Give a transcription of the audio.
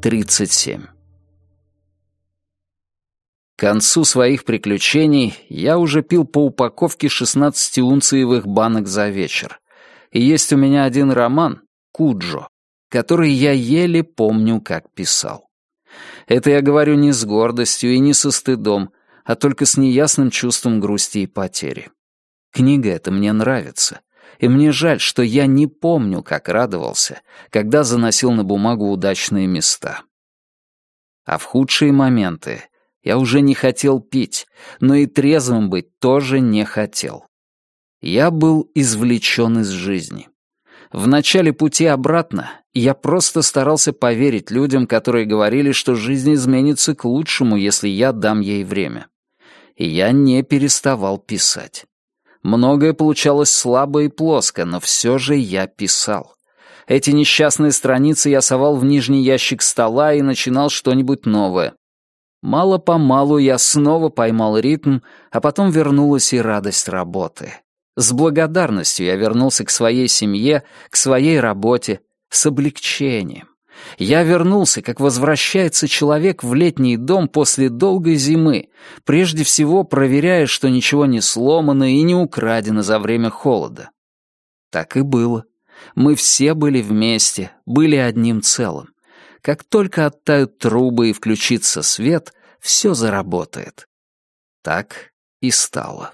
37. К концу своих приключений я уже пил по упаковке 16-унциевых банок за вечер. И есть у меня один роман, «Куджо», который я еле помню, как писал. Это я говорю не с гордостью и не со стыдом, а только с неясным чувством грусти и потери. Книга эта мне нравится, и мне жаль, что я не помню, как радовался, когда заносил на бумагу удачные места. А в худшие моменты я уже не хотел пить, но и трезвым быть тоже не хотел. Я был извлечен из жизни. В начале пути обратно я просто старался поверить людям, которые говорили, что жизнь изменится к лучшему, если я дам ей время. И я не переставал писать. Многое получалось слабо и плоско, но все же я писал. Эти несчастные страницы я совал в нижний ящик стола и начинал что-нибудь новое. Мало-помалу я снова поймал ритм, а потом вернулась и радость работы. С благодарностью я вернулся к своей семье, к своей работе, с облегчением. Я вернулся, как возвращается человек в летний дом после долгой зимы, прежде всего проверяя, что ничего не сломано и не украдено за время холода. Так и было. Мы все были вместе, были одним целым. Как только оттают трубы и включится свет, все заработает. Так и стало.